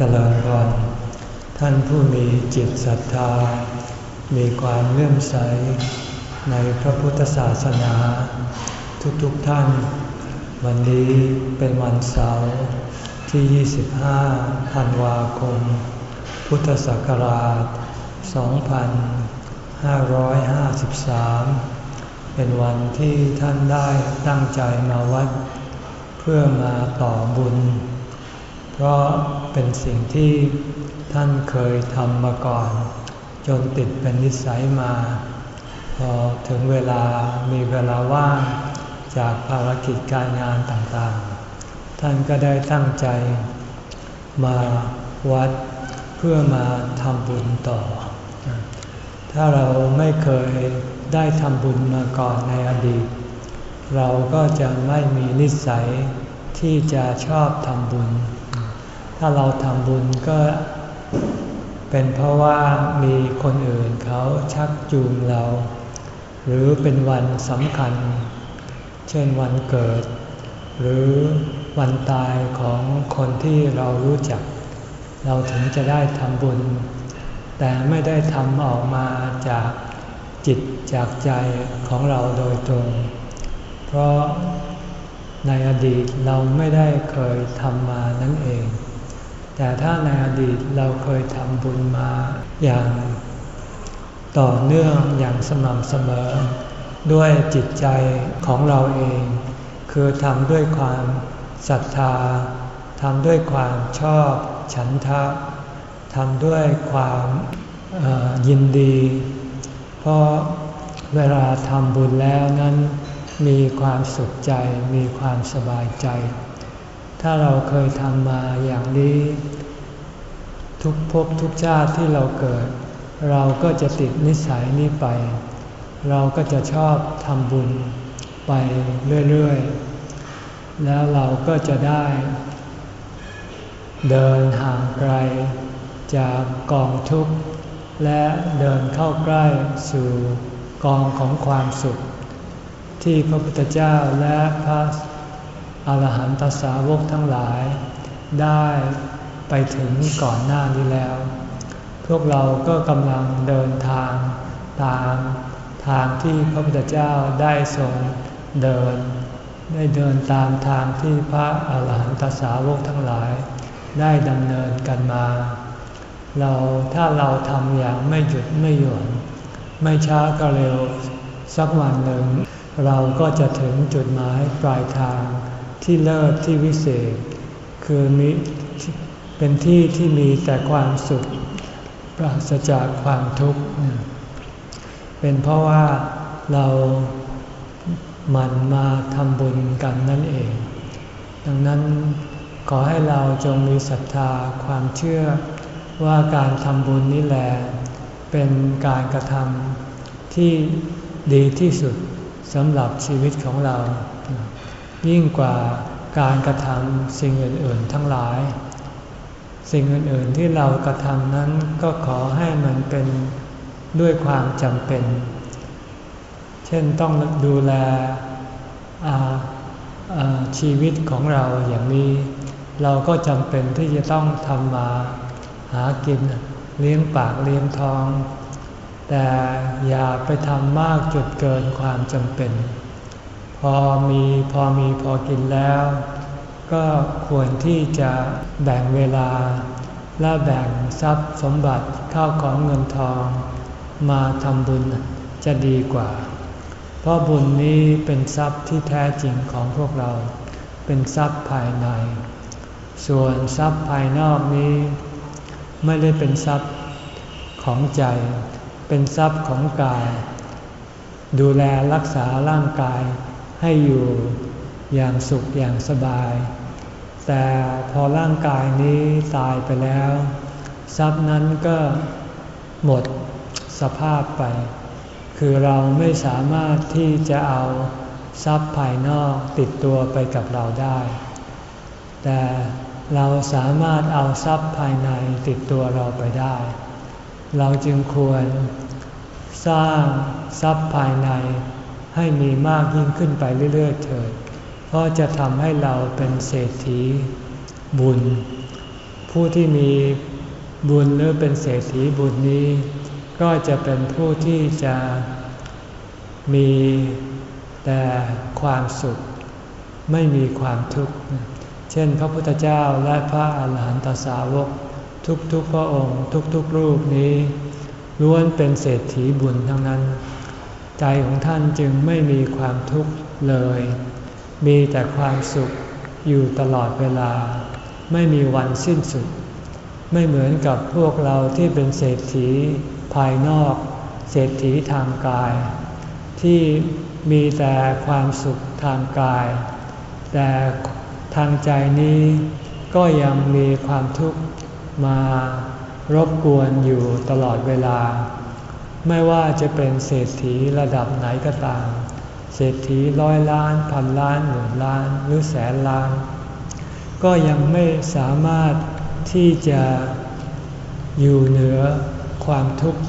เจริญพรท่านผู้มีจิตศรัทธา มีความเลื่อมใสในพระพุทธศาสนา ทุกๆทท่าน วันนี้เป็นวันเสาร์ที่ 25 ธันวาคม พุทธศักราช 2553 เป็นวันที่ท่านได้ตั้งใจมาวัด เพื่อมาต่อบุญ เพราะ เป็นสิ่งที่ท่านเคยทำมาก่อน จนติดเป็นนิสัยมา พอถึงเวลามีเวลาว่างจากภารกิจการงานต่างๆ ท่านก็ได้ตั้งใจมาวัดเพื่อมาทำบุญต่อ ถ้าเราไม่เคยได้ทำบุญมาก่อนในอดีต เราก็จะไม่มีนิสัยที่จะชอบทำบุญ ถ้าเราทำบุญก็เป็นเพราะว่ามีคนอื่นเขาชักจูงเรา หรือเป็นวันสำคัญ เช่นวันเกิด หรือวันตายของคนที่เรารู้จัก เราถึงจะได้ทำบุญ แต่ไม่ได้ทำออกมาจากจิตจากใจของเราโดยตรง เพราะในอดีตเราไม่ได้เคยทำมานั่นเอง แต่ถ้าในอดีตเราเคยทำบุญมาอย่างต่อเนื่องอย่างสม่ำเสมอ ด้วยจิตใจของเราเอง คือทำด้วยความศรัทธาทำด้วยความชอบฉันทะทำด้วยความยินดี เพราะเวลาทำบุญแล้วนั้นมีความสุขใจมีความสบายใจ ถ้าเราเคยทำมาอย่างนี้ ทุกภพทุกชาติที่เราเกิด เราก็จะติดนิสัยนี้ไป เราก็จะชอบทำบุญไปเรื่อยๆ แล้วเราก็จะได้ เดินห่างไกลจากกองทุกข์ และเดินเข้าใกล้สู่กองของความสุข ที่พระพุทธเจ้าและพระ อรหันตสาวกทั้งหลาย ได้ไปถึงก่อนหน้านี้แล้ว พวกเราก็กำลังเดินทางตามทางที่พระพุทธเจ้าได้ทรงเดิน ได้เดินตามทางที่พระอาหารหันตสาวกทั้งหลาย ได้ดำเนินกันมา เราถ้าเราทำอย่างไม่หยุดไม่หย่อนไม่ช้าก็เร็วสักวันหนึ่ง เราก็จะถึงจุดหมายปลายทาง ที่เลิศที่วิเศษ คือมีเป็นที่ที่มีแต่ความสุขปราศจากความทุกข์ เป็นเพราะว่าเราหมั่นมาทำบุญกันนั่นเอง ดังนั้นขอให้เราจงมีศรัทธาความเชื่อว่าการทำบุญนี่แหละเป็นการกระทำที่ดีที่สุดสำหรับชีวิตของเรา ยิ่งกว่าการกระทำสิ่งอื่น ๆ ทั้งหลาย สิ่งอื่น ๆ ที่เรากระทำนั้นก็ขอให้มันเป็นด้วยความจำเป็น เช่นต้องดูแลชีวิตของเราอย่างนี้ เราก็จำเป็นที่จะต้องทำมาหากินเลี้ยงปากเลี้ยงท้อง แต่อย่าไปทำมากจนเกินความจำเป็น พอมีพอมีพอกินแล้ว ก็ควรที่จะแบ่งเวลา และแบ่งทรัพย์สมบัติข้าวของเงินทอง มาทำบุญจะดีกว่า เพราะบุญนี้เป็นทรัพย์ที่แท้จริงของพวกเรา เป็นทรัพย์ภายใน ส่วนทรัพย์ภายนอกนี้ ไม่ได้เป็นทรัพย์ของใจ เป็นทรัพย์ของกาย ดูแลรักษาร่างกาย ให้อยู่อย่างสุขอย่างสบาย แต่พอร่างกายนี้ตายไปแล้ว ทรัพย์นั้นก็หมดสภาพไป คือเราไม่สามารถที่จะเอาทรัพย์ภายนอกติดตัวไปกับเราได้ แต่เราสามารถเอาทรัพย์ภายในติดตัวเราไปได้ เราจึงควรสร้างทรัพย์ภายใน ให้มีมากยิ่งขึ้นไปเรื่อยๆเถิด เพราะจะทำให้เราเป็นเศรษฐีบุญ ผู้ที่มีบุญหรือเป็นเศรษฐีบุญนี้ ก็จะเป็นผู้ที่จะมีแต่ความสุขไม่มีความทุกข์ เช่น พระพุทธเจ้าและพระอาหารหันตสาวก ทุกๆพระองค์ ทุกๆรูปนี้ล้วนเป็นเศรษฐีบุญทั้งนั้น ใจของท่านจึงไม่มีความทุกข์เลย มีแต่ความสุขอยู่ตลอดเวลา ไม่มีวันสิ้นสุด ไม่เหมือนกับพวกเราที่เป็นเศรษฐีภายนอก เศรษฐีทางกาย ที่มีแต่ความสุขทางกาย แต่ทางใจนี้ก็ยังมีความทุกข์มารบกวนอยู่ตลอดเวลา ไม่ว่าจะเป็นเศรษฐีระดับไหนก็ตาม เศรษฐีร้อยล้านพันล้านหมื่นล้านหรือแสนล้าน ก็ยังไม่สามารถที่จะอยู่เหนือความทุกข์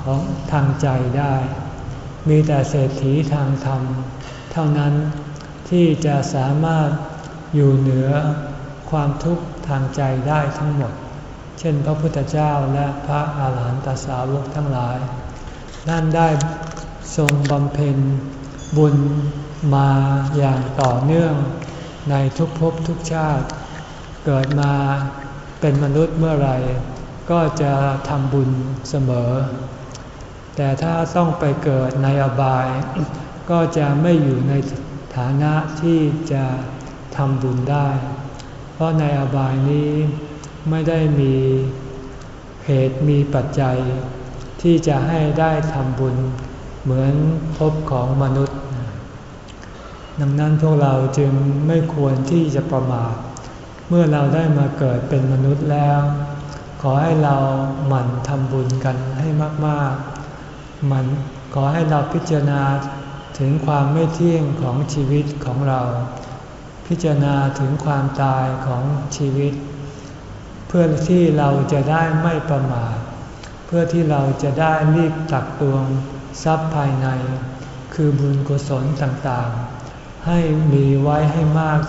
ของทางใจได้ มีแต่เศรษฐีทางธรรม เท่านั้นที่จะสามารถอยู่เหนือความทุกข์ทางใจได้ทั้งหมด เช่นพระพุทธเจ้าและพระอาหารหันตสาวกทั้งหลายท่านได้ทรงบำเพ็ญบุญมาอย่างต่อเนื่องในทุกภพทุกชาติ เกิดมาเป็นมนุษย์เมื่อไรก็จะทำบุญเสมอ แต่ถ้าต้องไปเกิดในอบาย ก็จะไม่อยู่ในฐานะที่จะทำบุญได้ เพราะในอบายนี้ ไม่ได้มีเหตุมีปัจจัย ที่จะให้ได้ทำบุญเหมือนภพของมนุษย์ ดังนั้นพวกเราจึงไม่ควรที่จะประมาท เมื่อเราได้มาเกิดเป็นมนุษย์แล้ว ขอให้เราหมั่นทำบุญกันให้มากๆหมันขอให้เราพิจารณาถึงความไม่เที่ยงของชีวิตของเรา พิจารณาถึงความตายของชีวิต เพื่อที่เราจะได้ไม่ประมาท เพื่อที่เราจะได้รีบตักตวงทรัพย์ภายใน คือบุญกุศลต่างๆ ให้มีไว้ให้มาก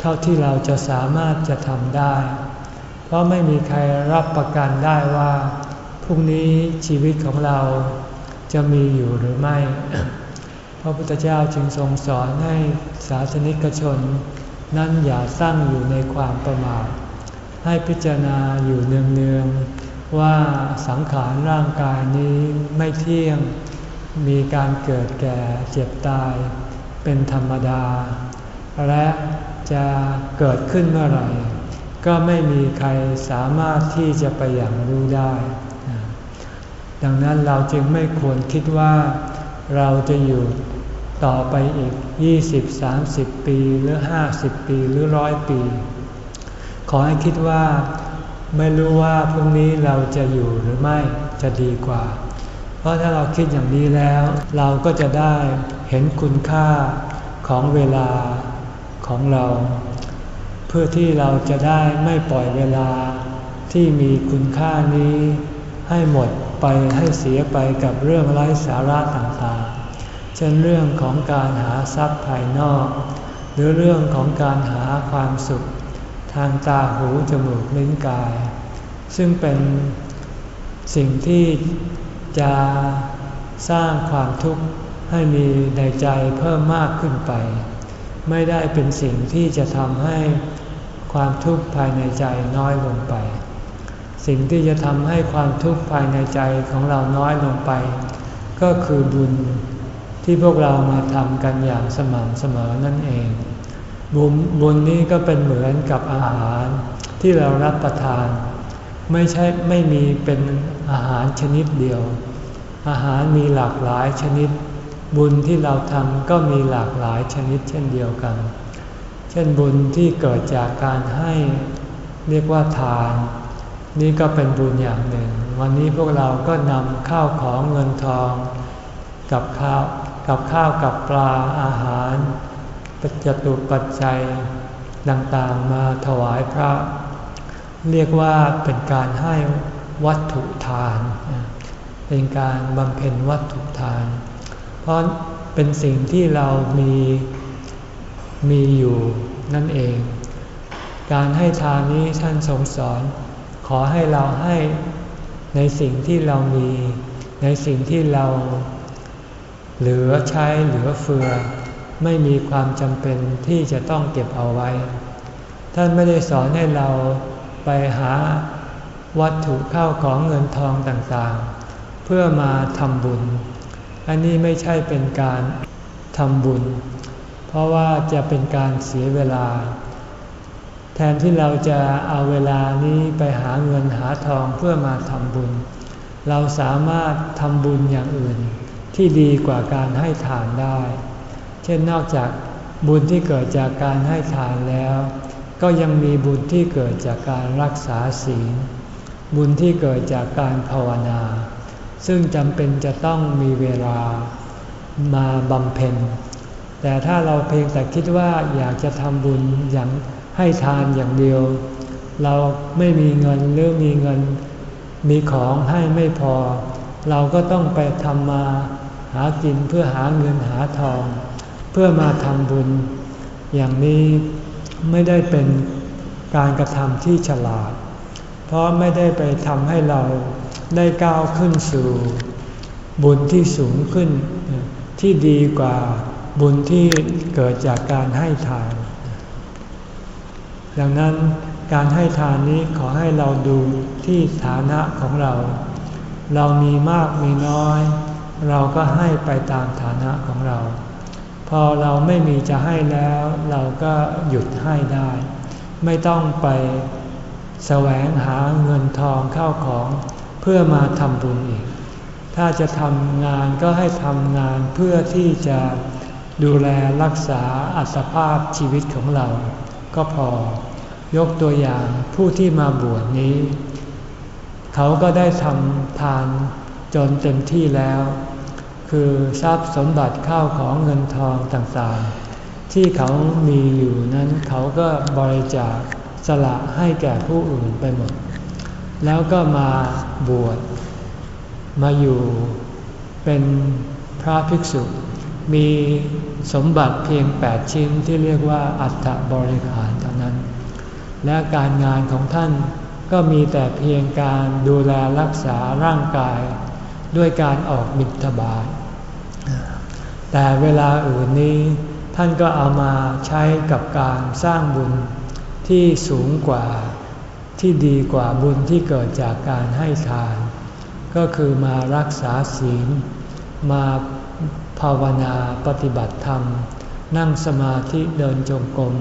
เท่าที่เราจะสามารถจะทำได้ เพราะไม่มีใครรับประกันได้ว่าพรุ่งนี้ชีวิตของเราจะมีอยู่หรือไม่ พระพุทธเจ้าจึงทรงสอนให้ศาสนิกชน นั้นอย่าสร้างอยู่ในความประมาท ให้พิจารณาอยู่เนืองๆว่าสังขารร่างกายนี้ไม่เที่ยง มีการเกิดแก่เจ็บตาย เป็นธรรมดา และจะเกิดขึ้นเมื่อไหร่ ก็ไม่มีใครสามารถที่จะไปอย่างรู้ได้ ดังนั้นเราจึงไม่ควรคิดว่าเราจะอยู่ต่อไปอีก 20-30 ปีหรือ 50 ปีหรือร้อยปี ขอให้คิดว่าไม่รู้ว่าพรุ่งนี้เราจะอยู่หรือไม่จะดีกว่า เพราะถ้าเราคิดอย่างนี้แล้ว เราก็จะได้เห็นคุณค่าของเวลาของเรา เพื่อที่เราจะได้ไม่ปล่อยเวลาที่มีคุณค่านี้ ให้หมดไปให้เสียไปกับเรื่องไร้สาระต่างๆ เช่นเรื่องของการหาทรัพย์ภายนอก หรือเรื่องของการหาความสุข ทางตาหูจมูกลิ้นกาย ซึ่งเป็นสิ่งที่จะสร้างความทุกข์ให้มีในใจเพิ่มมากขึ้นไป ไม่ได้เป็นสิ่งที่จะทำให้ความทุกข์ภายในใจน้อยลงไป สิ่งที่จะทำให้ความทุกข์ภายในใจของเราน้อยลงไป ก็คือบุญที่พวกเรามาทำกันอย่างสม่ำเสมอนั่นเอง บุญบุญนี้ก็เป็นเหมือนกับอาหารที่เรารับประทาน ไม่ใช่ไม่มีเป็นอาหารชนิดเดียว อาหารมีหลากหลายชนิด บุญที่เราทำก็มีหลากหลายชนิดเช่นเดียวกัน เช่นบุญที่เกิดจากการให้เรียกว่าทาน นี่ก็เป็นบุญอย่างหนึ่ง วันนี้พวกเราก็นำข้าวของเงินทอง กับข้าวกับข้าวกับปลาอาหาร ปัจจตุปัจจัยต่างๆมาถวายพระ เรียกว่าเป็นการให้วัตถุทาน เป็นการบำเพ็ญวัตถุทาน เพราะเป็นสิ่งที่เรามีมีอยู่นั่นเอง การให้ทานนี้ท่านทรงสอน ขอให้เราให้ในสิ่งที่เรามี ในสิ่งที่เราเหลือใช้เหลือเฟือ ไม่มีความจำเป็นที่จะต้องเก็บเอาไว้ ท่านไม่ได้สอนให้เราไปหาวัตถุเข้าของเงินทองต่างๆ เพื่อมาทำบุญ อันนี้ไม่ใช่เป็นการทำบุญ เพราะว่าจะเป็นการเสียเวลา แทนที่เราจะเอาเวลานี้ไปหาเงินหาทองเพื่อมาทำบุญ เราสามารถทำบุญอย่างอื่นที่ดีกว่าการให้ทานได้ เช่นนอกจากบุญที่เกิดจากการให้ทานแล้ว ก็ยังมีบุญที่เกิดจากการรักษาศีล บุญที่เกิดจากการภาวนา ซึ่งจำเป็นจะต้องมีเวลามาบำเพ็ญ แต่ถ้าเราเพียงแต่คิดว่าอยากจะทำบุญอย่างให้ทานอย่างเดียว เราไม่มีเงินหรือมีเงินมีของให้ไม่พอ เราก็ต้องไปทำมาหากินเพื่อหาเงินหาทอง เพื่อมาทำบุญ อย่างนี้ไม่ได้เป็นการกระทำที่ฉลาด เพราะไม่ได้ไปทำให้เราได้ก้าวขึ้นสู่บุญที่สูงขึ้น ที่ดีกว่าบุญที่เกิดจากการให้ทาน ดังนั้นการให้ทานนี้ขอให้เราดูที่ฐานะของเรา เรามีมากมีน้อย เราก็ให้ไปตามฐานะของเรา พอเราไม่มีจะให้แล้ว เราก็หยุดให้ได้ ไม่ต้องไปแสวงหาเงินทองเข้าของเพื่อมาทำบุญอีก ถ้าจะทำงานก็ให้ทำงานเพื่อที่จะดูแลรักษาอัตภาพชีวิตของเรา ก็พอยกตัวอย่างผู้ที่มาบวชนี้ เขาก็ได้ทำทานจนเต็มที่แล้ว คือทรัพย์สมบัติข้าวของเงินทองต่างๆ ที่เขามีอยู่นั้นเขาก็บริจาคสละให้แก่ผู้อื่นไปหมด แล้วก็มาบวชมาอยู่เป็นพระภิกษุ มีสมบัติเพียงแปดชิ้นที่เรียกว่าอัฐบริขารเท่านั้น และการงานของท่านก็มีแต่เพียงการดูแลรักษาร่างกาย ด้วยการออกบิณฑบาต แต่เวลาอื่นนี้ท่านก็เอามาใช้กับการสร้างบุญที่สูงกว่าที่ดีกว่าบุญที่เกิดจากการให้ทาน ก็คือมารักษาศีล มาภาวนาปฏิบัติธรรม นั่งสมาธิเดินจงกรม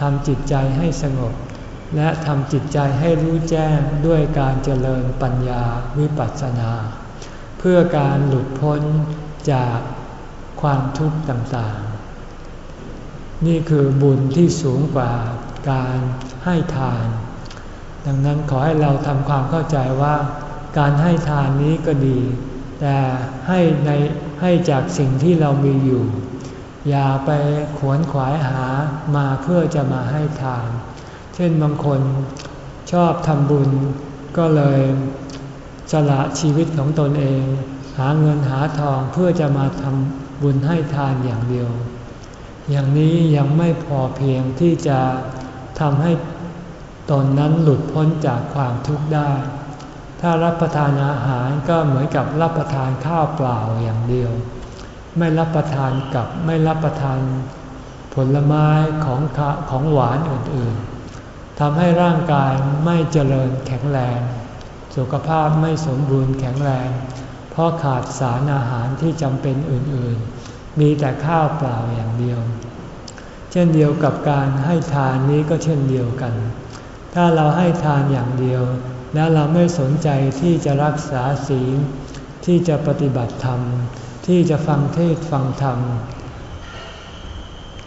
ทำจิตใจให้สงบ และทำจิตใจให้รู้แจ้งด้วยการเจริญปัญญาวิปัสสนา เพื่อการหลุดพ้นจาก ความทุกข์ต่างๆ นี่คือบุญที่สูงกว่าการให้ทาน ดังนั้นขอให้เราทำความเข้าใจว่า การให้ทานนี้ก็ดี แต่ให้ในให้จากสิ่งที่เรามีอยู่ อย่าไปขวนขวายหามาเพื่อจะมาให้ทาน เช่นบางคนชอบทำบุญก็เลยสละชีวิตของตนเอง หาเงินหาทองเพื่อจะมาทำ บุญให้ทานอย่างเดียว อย่างนี้ยังไม่พอเพียงที่จะทำให้ตนนั้นหลุดพ้นจากความทุกข์ได้ ถ้ารับประทานอาหารก็เหมือนกับรับประทานข้าวเปล่าอย่างเดียว ไม่รับประทานกับไม่รับประทานผลไม้ของของหวานอื่นๆทำให้ร่างกายไม่เจริญแข็งแรง สุขภาพไม่สมบูรณ์แข็งแรง ราะขาดสารอาหารที่จำเป็นอื่นๆ มีแต่ข้าวเปล่าอย่างเดียว เช่นเดียวกับการให้ทานนี้ก็เช่นเดียวกัน ถ้าเราให้ทานอย่างเดียว แล้วเราไม่สนใจที่จะรักษาศีล ที่จะปฏิบัติธรรม ที่จะฟังเทศฟังธรรม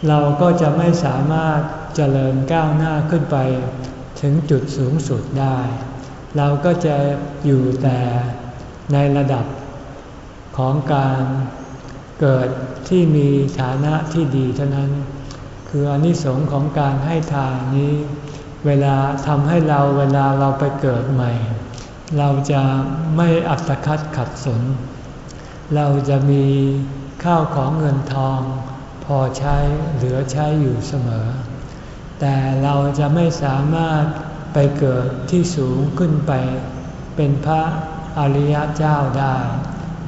เราก็จะไม่สามารถเจริญก้าวหน้าขึ้นไป ถึงจุดสูงสุดได้ เราก็จะอยู่แต่ในระดับ ของการเกิดที่มีฐานะที่ดีเท่านั้น คืออนิสงค์ของการให้ทานนี้ เวลาทำให้เราเวลาเราไปเกิดใหม่ เราจะไม่อัตคัดขัดสน เราจะมีข้าวของเงินทอง พอใช้เหลือใช้อยู่เสมอ แต่เราจะไม่สามารถไปเกิดที่สูงขึ้นไป เป็นพระอริยเจ้าได้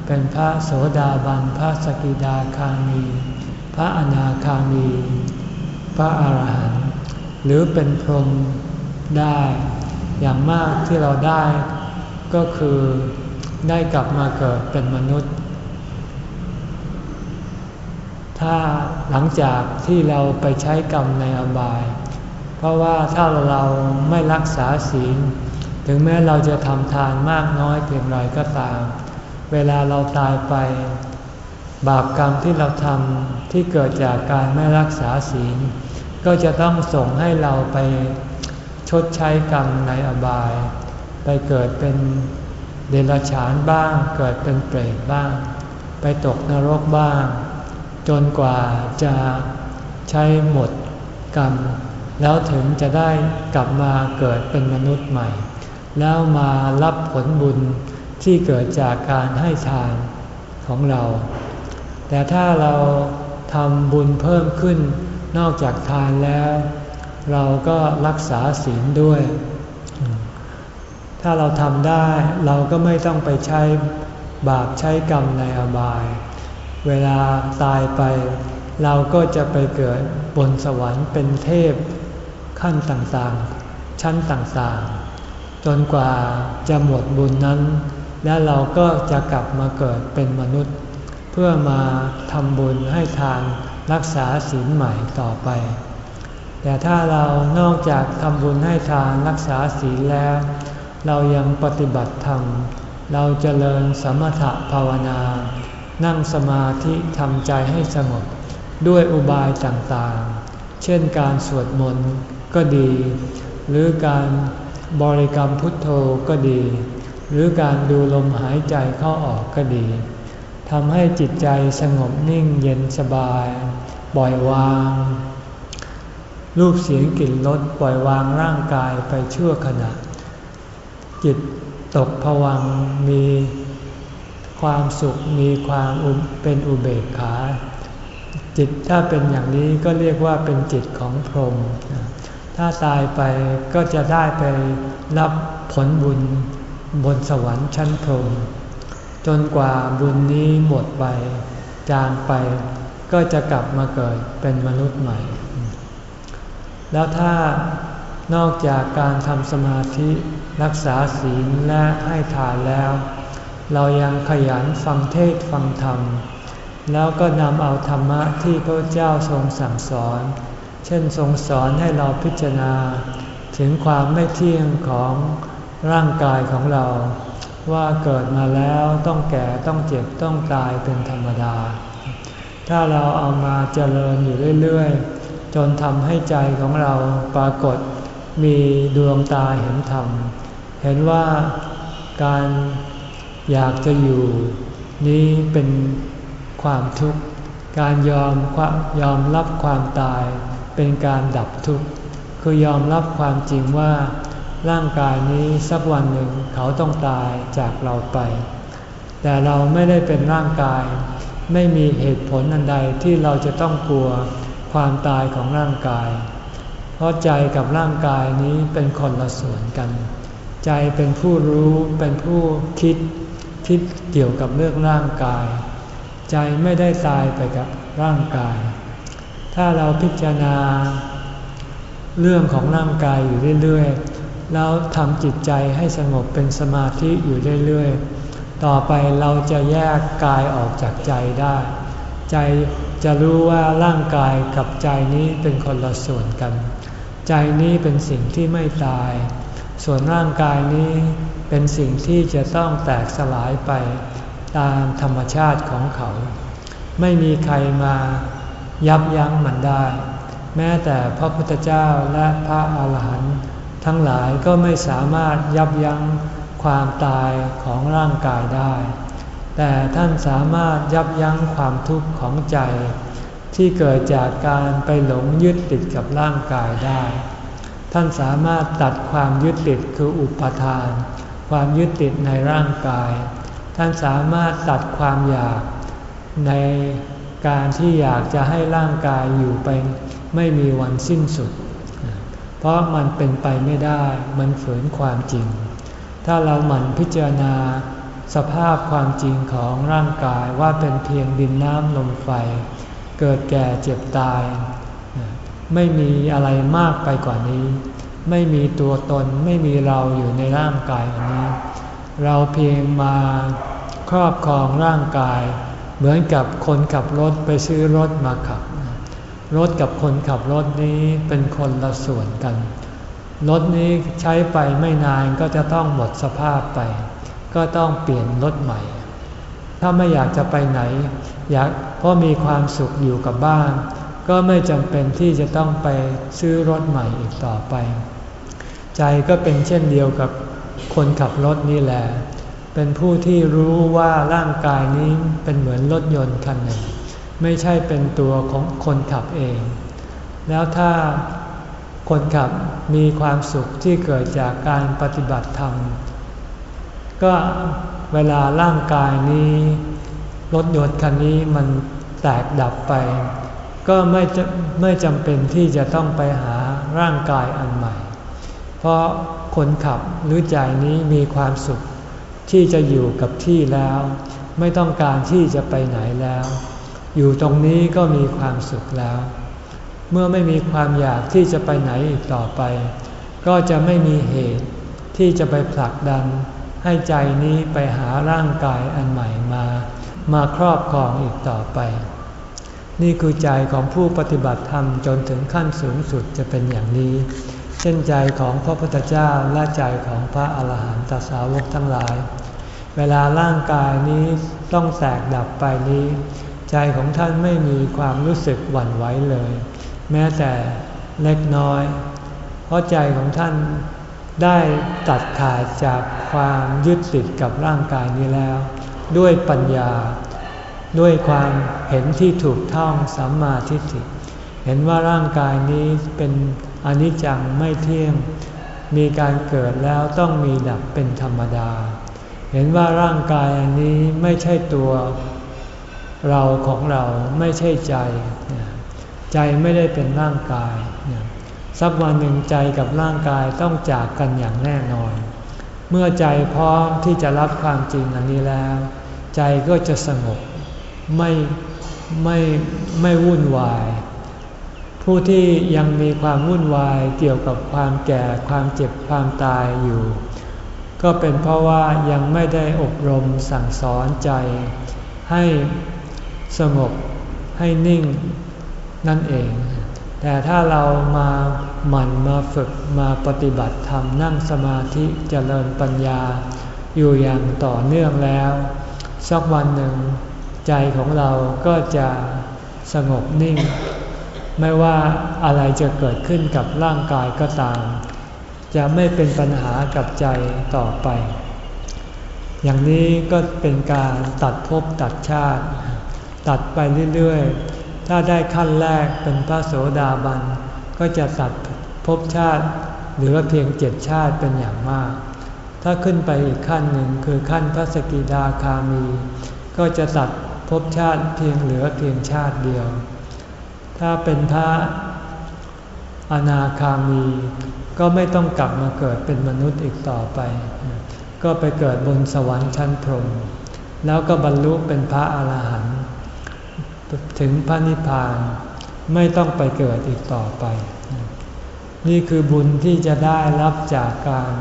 เป็นพระโสดาบัน พระสกิดาคามี พระอนาคามี พระอาหารหันต์หรือเป็นพรหมได้อย่างมากที่เราได้ก็คือได้กลับมาเกิดเป็นมนุษย์ ถ้าหลังจากที่เราไปใช้กรรมในอบาย เพราะว่าถ้าเราไม่รักษาศีล ถึงแม้เราจะทำทานมากน้อยเพียงไรก็ตาม เวลาเราตายไป บาปกรรมที่เราทำที่เกิดจากการไม่รักษาศีล ก็จะต้องส่งให้เราไปชดใช้กรรมในอบาย ไปเกิดเป็นเดรัจฉานบ้าง เกิดเป็นเปรตบ้าง ไปตกนรกบ้าง จนกว่าจะใช้หมดกรรม แล้วถึงจะได้กลับมาเกิดเป็นมนุษย์ใหม่ แล้วมารับผลบุญ ที่เกิดจากการให้ทานของเรา แต่ถ้าเราทำบุญเพิ่มขึ้นนอกจากทานแล้ว เราก็รักษาศีลด้วย ถ้าเราทำได้เราก็ไม่ต้องไปใช้บาปใช้กรรมในอบาย เวลาตายไป เราก็จะไปเกิดบนสวรรค์เป็นเทพขั้นต่างๆ ชั้นต่างๆ จนกว่าจะหมดบุญนั้น แล้วเราก็จะกลับมาเกิดเป็นมนุษย์ เพื่อมาทำบุญให้ทานรักษาศีลใหม่ต่อไป แต่ถ้าเรานอกจากทำบุญให้ทานรักษาศีลแล้ว เรายังปฏิบัติธรรม เราจเจริญสมถะภาวนา นั่งสมาธิทำใจให้สงบด้วยอุบายต่างๆ เช่นการสวดมนต์ก็ดี หรือการบริกรรมพุทโธก็ดี หรือการดูลมหายใจเข้าออกก็ดีทำให้จิตใจสงบนิ่งเย็นสบาย ปล่อยวาง รูปเสียงกลิ่นรสปล่อยวางร่างกายไปชั่วขณะ จิตตกผวังมีความสุขมีความเป็นอุเบกขา จิตถ้าเป็นอย่างนี้ก็เรียกว่าเป็นจิตของพรหมถ้าตายไปก็จะได้ไปรับผลบุญ บนสวรรค์ชั้นพรหมจนกว่าบุญนี้หมดไป จางไปก็จะกลับมาเกิดเป็นมนุษย์ใหม่ แล้วถ้านอกจากการทำสมาธิรักษาศีลและให้ทานแล้ว เรายังขยันฟังเทศฟังธรรม แล้วก็นำเอาธรรมะที่พระเจ้าทรงสั่งสอน เช่นทรงสอนให้เราพิจารณา ถึงความไม่เที่ยงของ ร่างกายของเรา ว่าเกิดมาแล้วต้องแก่ต้องเจ็บต้องตายเป็นธรรมดา ถ้าเราเอามาเจริญอยู่เรื่อยๆ จนทำให้ใจของเราปรากฏมีดวงตาเห็นธรรม เห็นว่าการอยากจะอยู่นี้เป็นความทุกข์ การยอมยอมรับความตายเป็นการดับทุกข์ คือยอมรับความจริงว่า ร่างกายนี้สักวันหนึ่งเขาต้องตายจากเราไป แต่เราไม่ได้เป็นร่างกาย ไม่มีเหตุผลอันใดที่เราจะต้องกลัวความตายของร่างกาย เพราะใจกับร่างกายนี้เป็นคนละส่วนกัน ใจเป็นผู้รู้เป็นผู้คิด คิดเกี่ยวกับเรื่องร่างกาย ใจไม่ได้ตายไปกับร่างกาย ถ้าเราพิจารณาเรื่องของร่างกายอยู่เรื่อยๆ แล้วทำจิตใจให้สงบเป็นสมาธิอยู่เรื่อยๆ ต่อไปเราจะแยกกายออกจากใจได้ ใจจะรู้ว่าร่างกายกับใจนี้เป็นคนละส่วนกัน ใจนี้เป็นสิ่งที่ไม่ตาย ส่วนร่างกายนี้เป็นสิ่งที่จะต้องแตกสลายไปตามธรรมชาติของเขา ไม่มีใครมายับยั้งมันได้ แม้แต่พระพุทธเจ้าและพระอาหารหันต์ ทั้งหลายก็ไม่สามารถยับยั้งความตายของร่างกายได้ แต่ท่านสามารถยับยั้งความทุกข์ของใจ ที่เกิดจากการไปหลงยึดติดกับร่างกายได้ ท่านสามารถตัดความยึดติดคืออุปทาน ความยึดติดในร่างกาย ท่านสามารถตัดความอยากในการที่อยากจะให้ร่างกายอยู่ไปไม่มีวันสิ้นสุด ราะมันเป็นไปไม่ได้ มันฝืนความจริง ถ้าเราหมั่นพิจารณาสภาพความจริงของร่างกายว่าเป็นเพียงดินน้ำลมไฟ เกิดแก่เจ็บตาย ไม่มีอะไรมากไปกว่านี้ ไม่มีตัวตนไม่มีเราอยู่ในร่างกายอันนี้ เราเพียงมาครอบครองร่างกาย เหมือนกับคนขับรถไปซื้อรถมาขับ รถกับคนขับรถนี้เป็นคนละส่วนกัน รถนี้ใช้ไปไม่นานก็จะต้องหมดสภาพไป ก็ต้องเปลี่ยนรถใหม่ ถ้าไม่อยากจะไปไหน อยากเพราะมีความสุขอยู่กับบ้าน ก็ไม่จำเป็นที่จะต้องไปซื้อรถใหม่อีกต่อไป ใจก็เป็นเช่นเดียวกับคนขับรถนี่แหละ เป็นผู้ที่รู้ว่าร่างกายนี้เป็นเหมือนรถยนต์คันหนึ่ง ไม่ใช่เป็นตัวของคนขับเอง แล้วถ้าคนขับมีความสุขที่เกิดจากการปฏิบัติธรรม ก็เวลาร่างกายนี้รถยนต์คันนี้มันแตกดับไป ก็ไม่ไม่จำเป็นที่จะต้องไปหาร่างกายอันใหม่ เพราะคนขับหรือใจนี้มีความสุขที่จะอยู่กับที่แล้ว ไม่ต้องการที่จะไปไหนแล้ว อยู่ตรงนี้ก็มีความสุขแล้ว เมื่อไม่มีความอยากที่จะไปไหนอีกต่อไป ก็จะไม่มีเหตุที่จะไปผลักดัน ให้ใจนี้ไปหาร่างกายอันใหม่มา มาครอบครองอีกต่อไป นี่คือใจของผู้ปฏิบัติธรรมจนถึงขั้นสูงสุดจะเป็นอย่างนี้ เช่นใจของพระพุทธเจ้าและใจของพระอาหารหันตสาวกทั้งหลาย เวลาร่างกายนี้ต้องแตกดับไปนี้ ใจของท่านไม่มีความรู้สึกหวั่นไหวเลย แม้แต่เล็กน้อย เพราะใจของท่านได้ตัดขาดจากความยึดติดกับร่างกายนี้แล้ว ด้วยปัญญา ด้วยความเห็นที่ถูกท่องสัมมาทิฏฐิเห็นว่าร่างกายนี้เป็นอนิจจังไม่เที่ยง มีการเกิดแล้วต้องมีดับเป็นธรรมดา เห็นว่าร่างกายอันนี้ไม่ใช่ตัว เราของเราไม่ใช่ใจ ใจไม่ได้เป็นร่างกาย สักวันหนึ่งใจกับร่างกายต้องจากกันอย่างแน่นอน เมื่อใจพร้อมที่จะรับความจริงอันนี้แล้ว ใจก็จะสงบไม่ไม่ไม่วุ่นวาย ผู้ที่ยังมีความวุ่นวายเกี่ยวกับความแก่ความเจ็บความตายอยู่ ก็เป็นเพราะว่ายังไม่ได้อบรมสั่งสอนใจ ให้ สงบให้นิ่งนั่นเอง แต่ถ้าเรามาหมั่นมาฝึกมาปฏิบัติธรรมนั่งสมาธิเจริญปัญญา อยู่อย่างต่อเนื่องแล้ว สักวันหนึ่ง ใจของเราก็จะสงบนิ่ง ไม่ว่าอะไรจะเกิดขึ้นกับร่างกายก็ตาม จะไม่เป็นปัญหากับใจต่อไป อย่างนี้ก็เป็นการตัดภพตัดชาติ ตัดไปเรื่อยๆ ถ้าได้ขั้นแรกเป็นพระโสดาบัน ก็จะตัดภพชาติหลือเพียงเจ็ดชาติเป็นอย่างมาก ถ้าขึ้นไปอีกขั้นหนึ่งคือขั้นพระสกิดาคามี ก็จะตัดภพชาติเพียงเหลือเพียงชาติเดียว ถ้าเป็นพระอนาคามี ก็ไม่ต้องกลับมาเกิดเป็นมนุษย์อีกต่อไป ก็ไปเกิดบนสวรรค์ชั้นพรหมแล้วก็บรรลุเป็นพระอาหารหันต์ ถึงพระนิพพานไม่ต้องไปเกิดอีกต่อไป นี่คือบุญที่จะได้รับจากการ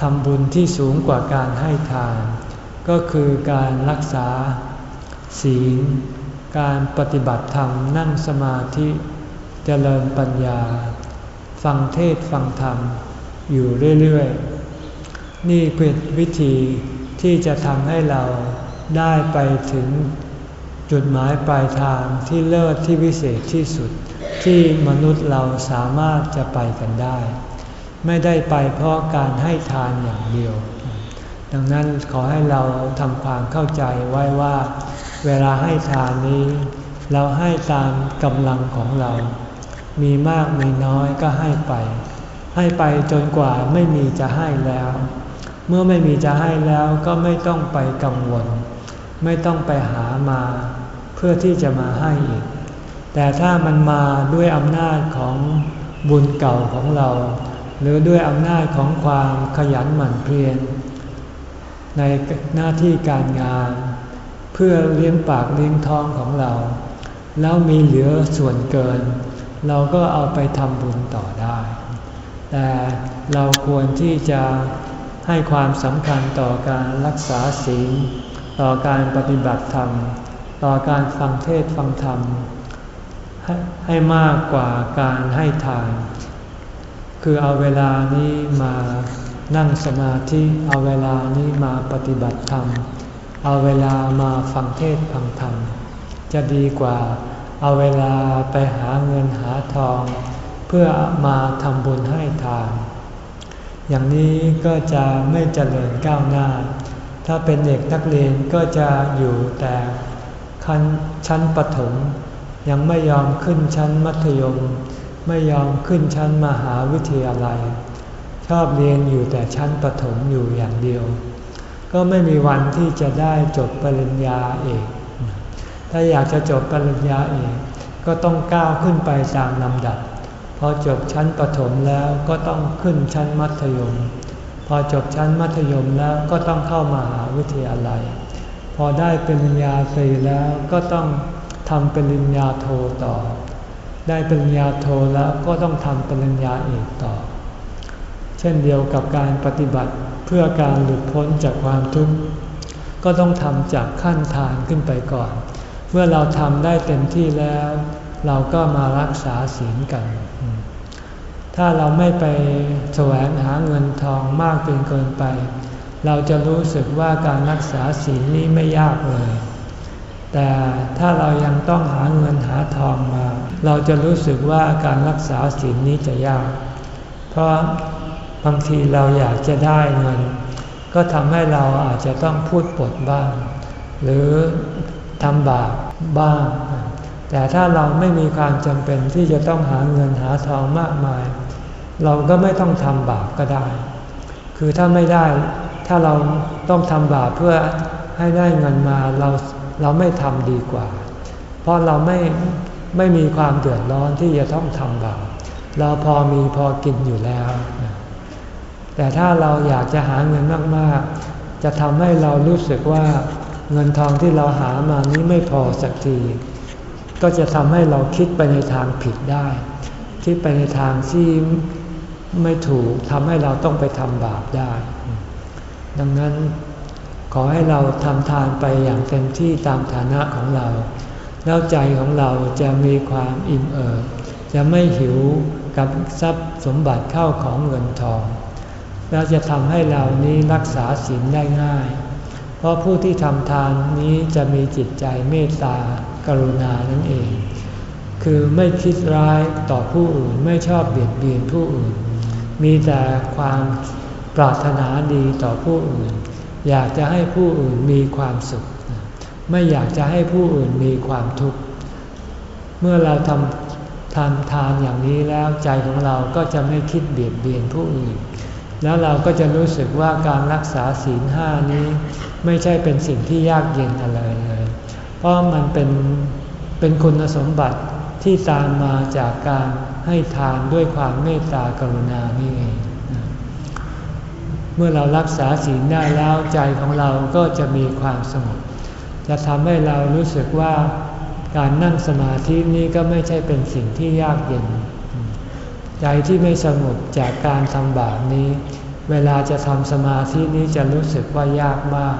ทำบุญที่สูงกว่าการให้ทาน ก็คือการรักษา ศีล การปฏิบัติธรรมนั่งสมาธิเจริญปัญญา ฟังเทศฟังธรรม อยู่เรื่อยๆ นี่เป็นวิธีที่จะทำให้เราได้ไปถึง จุดหมายปลายทางที่เลิศที่วิเศษที่สุด ที่มนุษย์เราสามารถจะไปกันได้ ไม่ได้ไปเพราะการให้ทานอย่างเดียว ดังนั้นขอให้เราทำความเข้าใจไว้ว่า เวลาให้ทานนี้ เราให้ตามกำลังของเรา มีมากมีน้อยก็ให้ไป ให้ไปจนกว่าไม่มีจะให้แล้ว เมื่อไม่มีจะให้แล้วก็ไม่ต้องไปกังวล ไม่ต้องไปหามาเพื่อที่จะมาให้อีก แต่ถ้ามันมาด้วยอำนาจของบุญเก่าของเรา หรือด้วยอำนาจของความขยันหมั่นเพียรในหน้าที่การงาน เพื่อเลี้ยงปากเลี้ยงท้องของเรา แล้วมีเหลือส่วนเกิน เราก็เอาไปทำบุญต่อได้ แต่เราควรที่จะให้ความสำคัญต่อการรักษาศีล ต่อการปฏิบัติธรรม ต่อการฟังเทศฟังธรรมให้ให้มากกว่าการให้ทาน คือเอาเวลานี้มานั่งสมาธิเอาเวลานี้มาปฏิบัติธรรม เอาเวลามาฟังเทศฟังธรรม จะดีกว่าเอาเวลาไปหาเงินหาทอง เพื่อมาทำบุญให้ทาน อย่างนี้ก็จะไม่เจริญก้าวหน้า ถ้าเป็นเด็กนักเรียนก็จะอยู่แต่ชั้นประถม ยังไม่ยอมขึ้นชั้นมัธยม ไม่ยอมขึ้นชั้นมหาวิทยาลัย ชอบเรียนอยู่แต่ชั้นประถมอยู่อย่างเดียว ก็ไม่มีวันที่จะได้จบปริญญาเอกถ้าอยากจะจบปริญญาเอกก็ต้องก้าวขึ้นไปตามลำดับ พอจบชั้นประถมแล้วก็ต้องขึ้นชั้นมัธยม พอจบชั้นมัธยมแล้วก็ต้องเข้ามาหาวิทยาลัย พอได้ปริญญาตรีแล้วก็ต้องทำปริญญาโทต่อ ได้ปริญญาโทแล้วก็ต้องทำปริญญาเอกต่อ เช่นเดียวกับการปฏิบัติเพื่อการหลุดพ้นจากความทุกข์ก็ต้องทำจากขั้นทานขึ้นไปก่อน เมื่อเราทำได้เต็มที่แล้ว เราก็มารักษาศีลกัน ถ้าเราไม่ไปแสวงหาเงินทองมากจนเกินไป เราจะรู้สึกว่าการรักษาศีลนี้ไม่ยากเลย แต่ถ้าเรายังต้องหาเงินหาทองมา เราจะรู้สึกว่าการรักษาศีลนี้จะยาก เพราะบางทีเราอยากจะได้เงิน ก็ทำให้เราอาจจะต้องพูดปดบ้าง หรือทำบาปบ้าง แต่ถ้าเราไม่มีความจำเป็นที่จะต้องหาเงินหาทองมากมาย เราก็ไม่ต้องทำบาปก็ได้ คือถ้าไม่ได้ถ้าเราต้องทำบาปเพื่อให้ได้เงินมาเราเราไม่ทำดีกว่า เพราะเราไม่ไม่มีความเดือดร้อนที่จะต้องทำบาปเราพอมีพอกินอยู่แล้ว แต่ถ้าเราอยากจะหาเงินมากๆ จะทำให้เรารู้สึกว่าเงินทองที่เราหามานี้ไม่พอสักที ก็จะทำให้เราคิดไปในทางผิดได้ คิดไปในทางที่ ไม่ถูกทำให้เราต้องไปทำบาปได้ ดังนั้นขอให้เราทำทานไปอย่างเต็มที่ตามฐานะของเรา แล้วใจของเราจะมีความอิ่มเอิบจะไม่หิวกับทรัพย์สมบัติเข้าของเงินทอง แล้วจะทำให้เรานี้รักษาศีลได้ง่าย เพราะผู้ที่ทำทานนี้จะมีจิตใจเมตตากรุณานั่นเอง คือไม่คิดร้ายต่อผู้อื่นไม่ชอบเบียดเบียนผู้อื่น มีแต่ความปรารถนาดีต่อผู้อื่น อยากจะให้ผู้อื่นมีความสุข ไม่อยากจะให้ผู้อื่นมีความทุกข์ เมื่อเราทำทานทานอย่างนี้แล้วใจของเราก็จะไม่คิดเบียดเบียนผู้อื่น แล้วเราก็จะรู้สึกว่าการรักษาศีลห้านี้ ไม่ใช่เป็นสิ่งที่ยากเย็นอะไรเลย เพราะมันเป็นเป็นคุณสมบัติที่ตามมาจากการ ให้ทานด้วยความเมตตากรุณานี่เองมื่อเรารักษาศีลได้แล้วใจของเราก็จะมีความสงบ จะทำให้เรารู้สึกว่าการนั่งสมาธินี้ก็ไม่ใช่เป็นสิ่งที่ยากเย็น ใจที่ไม่สงบจากการทำบาปนี้ เวลาจะทำสมาธินี้จะรู้สึกว่ายากมาก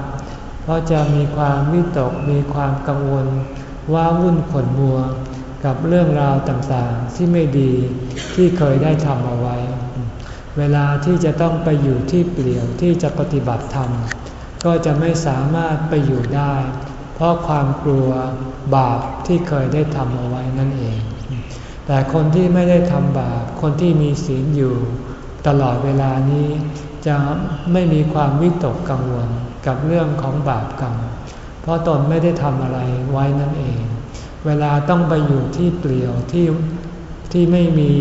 เพราะจะมีความวิตกมีความกังวลว่าวุ่นขนมัว กับเรื่องราวต่างๆ ที่ไม่ดีที่เคยได้ทำเอาไว้ เวลาที่จะต้องไปอยู่ที่เปลี่ยวที่จะปฏิบัติธรรม ก็จะไม่สามารถไปอยู่ได้ เพราะความกลัวบาปที่เคยได้ทำเอาไว้นั่นเอง แต่คนที่ไม่ได้ทำบาป คนที่มีศีลอยู่ ตลอดเวลานี้จะไม่มีความวิตกกังวลกับเรื่องของบาปกรรม เพราะตนไม่ได้ทำอะไรไว้นั่นเอง เวลาต้องไปอยู่ที่เปลี่ยวที่ที่ไม่มี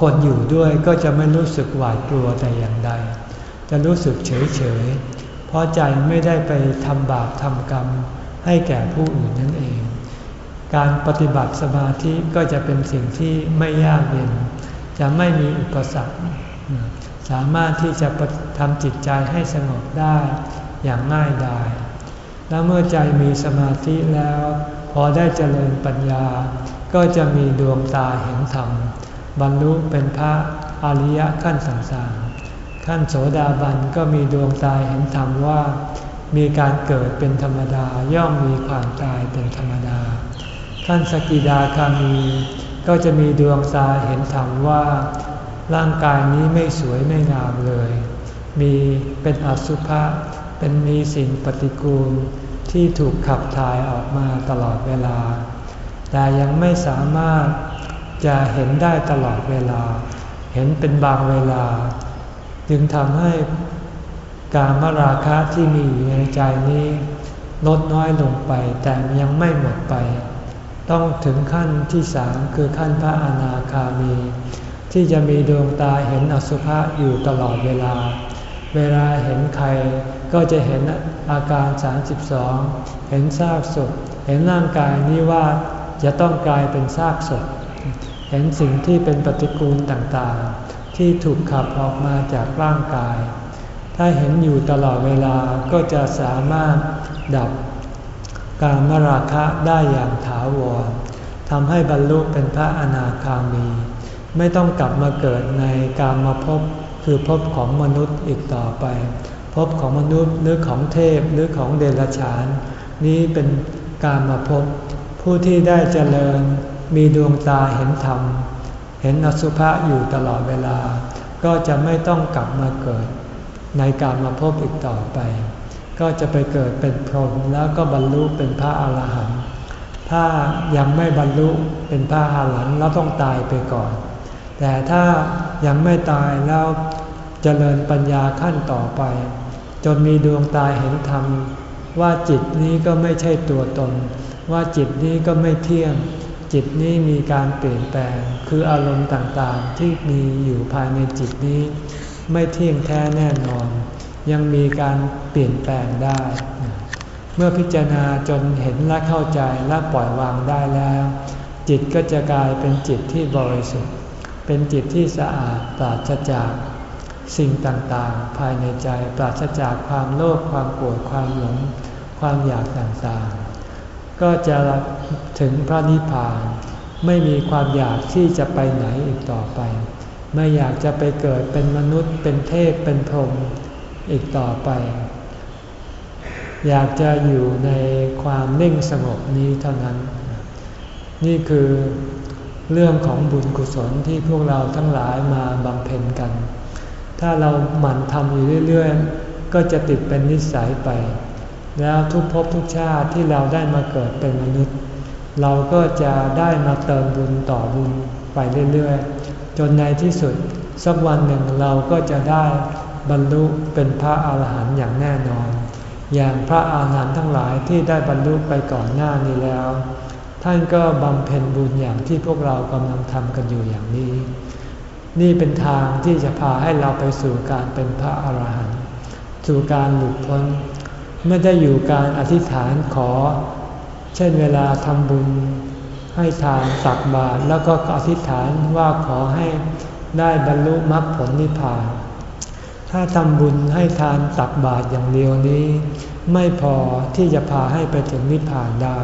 คนอยู่ด้วยก็จะไม่รู้สึกหวาดกลัวแต่อย่างใด จะรู้สึกเฉยเฉยเพราะใจไม่ได้ไปทำบาปทำกรรมให้แก่ผู้อื่นนั่นเอง การปฏิบัติสมาธิก็จะเป็นสิ่งที่ไม่ยากเย็น จะไม่มีอุปสรรค สามารถที่จะทำจิตใจให้สงบได้อย่างง่ายดาย แล้วเมื่อใจมีสมาธิแล้ว พอได้เจริญปัญญา ก็จะมีดวงตาเห็นธรรม บรรลุเป็นพระอริยขั้นสังๆขั้นโสดาบันก็มีดวงตาเห็นธรรมว่า มีการเกิดเป็นธรรมดาย่อมมีความตายเป็นธรรมดา ขั้นสกิดาคามีก็จะมีดวงตาเห็นธรรมว่า ร่างกายนี้ไม่สวยไม่งามเลย มีเป็นอสุภะ เป็นมีสิ่งปฏิกูลที่ถูกขับถ่ายออกมาตลอดเวลา แต่ยังไม่สามารถจะเห็นได้ตลอดเวลา เห็นเป็นบางเวลา จึงทำให้การมราคะที่มีอยู่ในใจนี้ลดน้อยลงไปแต่ยังไม่หมดไป ต้องถึงขั้นที่สามคือขั้นพระอนาคามี ที่จะมีดวงตาเห็นอสุภะอยู่ตลอดเวลา เวลาเห็นใคร ก็จะเห็นอาการ 32 เห็นซากศพ เห็นร่างกายนี้ว่าจะต้องกลายเป็นซากศพ เห็นสิ่งที่เป็นปฏิกูลต่างๆ ที่ถูกขับออกมาจากร่างกาย ถ้าเห็นอยู่ตลอดเวลาก็จะสามารถดับการมราคะได้อย่างถาวรทำให้บรรลุเป็นพระอนาคามี ไม่ต้องกลับมาเกิดในการมาพบคือพบของมนุษย์อีกต่อไป พบของมนุษย์หรือของเทพหรือของเดรัจฉาน นี้เป็นการมาพบผู้ที่ได้เจริญมีดวงตาเห็นธรรม เห็นอสุภะอยู่ตลอดเวลา ก็จะไม่ต้องกลับมาเกิด ในการมาพบอีกต่อไป ก็จะไปเกิดเป็นพรหมแล้วก็บรรลุเป็นพระอาหารหันต์ถ้ายังไม่บรรลุเป็นพระอาหารหันต์เราต้องตายไปก่อน แต่ถ้ายังไม่ตายแล้วจเจริญปัญญาขั้นต่อไป จนมีดวงตาเห็นธรรม ว่าจิตนี้ก็ไม่ใช่ตัวตน ว่าจิตนี้ก็ไม่เที่ยง จิตนี้มีการเปลี่ยนแปลง คืออารมณ์ต่างๆ ที่มีอยู่ภายในจิตนี้ ไม่เที่ยงแท้แน่นอน ยังมีการเปลี่ยนแปลงได้ เมื่อพิจารณาจนเห็นและเข้าใจและปล่อยวางได้แล้ว จิตก็จะกลายเป็นจิตที่บริสุทธิ์ เป็นจิตที่สะอาดปราศจาก สิ่งต่างๆ ภายในใจปราศจากความโลภความโกรธความหลง ความอยากต่างๆ ก็จะถึงพระนิพพาน ไม่มีความอยากที่จะไปไหนอีกต่อไป ไม่อยากจะไปเกิดเป็นมนุษย์เป็นเทพเป็นพรหมอีกต่อไป อยากจะอยู่ในความนิ่งสงบนี้เท่านั้น นี่คือเรื่องของบุญกุศลที่พวกเราทั้งหลายมาบำเพ็ญกัน ถ้าเราหมั่นทำอยู่เรื่อยๆ ก็จะติดเป็นนิสัยไป แล้วทุกภพทุกชาติที่เราได้มาเกิดเป็นมนุษย์ เราก็จะได้มาเติมบุญต่อบุญไปเรื่อยๆ จนในที่สุดสักวันหนึ่งเราก็จะได้บรรลุเป็นพระอาหารหันต์อย่างแน่นอน อย่างพระอาหารหันต์ทั้งหลายที่ได้บรรลุไปก่อนหน้านี้แล้ว ท่านก็บำเพ็ญบุญอย่างที่พวกเรากำลังทำกันอยู่อย่างนี้ นี่เป็นทางที่จะพาให้เราไปสู่การเป็นพระอาหารหันต์สู่การหลุดพ้นไม่ได้อยู่การอธิษฐานขอ เช่นเวลาทำบุญให้ทานตักบาตรแล้วก็อธิษฐานว่าขอให้ได้บรรลุมรรคผลนิพพาน ถ้าทำบุญให้ทานตักบาตรอย่างเดียวนี้ ไม่พอที่จะพาให้ไปถึงนิพพานได้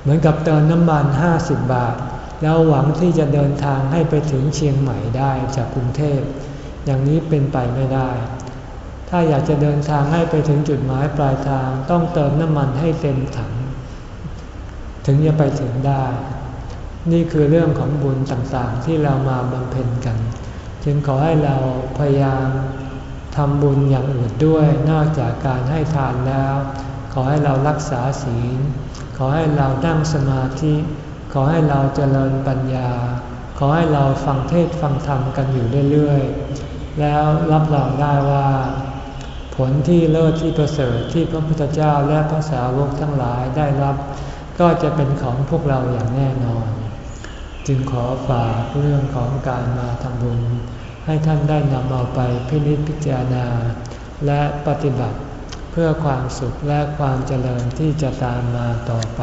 เหมือนกับเติมน้ำมัน 50 บาท แล้วหวังที่จะเดินทางให้ไปถึงเชียงใหม่ได้จากกรุงเทพ อย่างนี้เป็นไปไม่ได้ ถ้าอยากจะเดินทางให้ไปถึงจุดหมายปลายทางต้องเติมน้ำมันให้เต็มถัง ถึงจะไปถึงได้ นี่คือเรื่องของบุญต่างๆที่เรามาบำเพ็ญกัน จึงขอให้เราพยายามทำบุญอย่างอื่นด้วยนอกจากการให้ทานแล้ว ขอให้เรารักษาศีล ขอให้เรานั่งสมาธิ ขอให้เราเจริญปัญญา ขอให้เราฟังเทศฟังธรรมกันอยู่เรื่อยๆ แล้วรับรองได้ว่า ผลที่เลิศที่ประเสริฐที่พระพุทธเจ้าและพระสาวกทั้งหลายได้รับ ก็จะเป็นของพวกเราอย่างแน่นอน จึงขอฝากเรื่องของการมาทำบุญ ให้ท่านได้นำเอาไปพินิจพิจารณา และปฏิบัติเพื่อความสุขและความเจริญที่จะตามมาต่อไป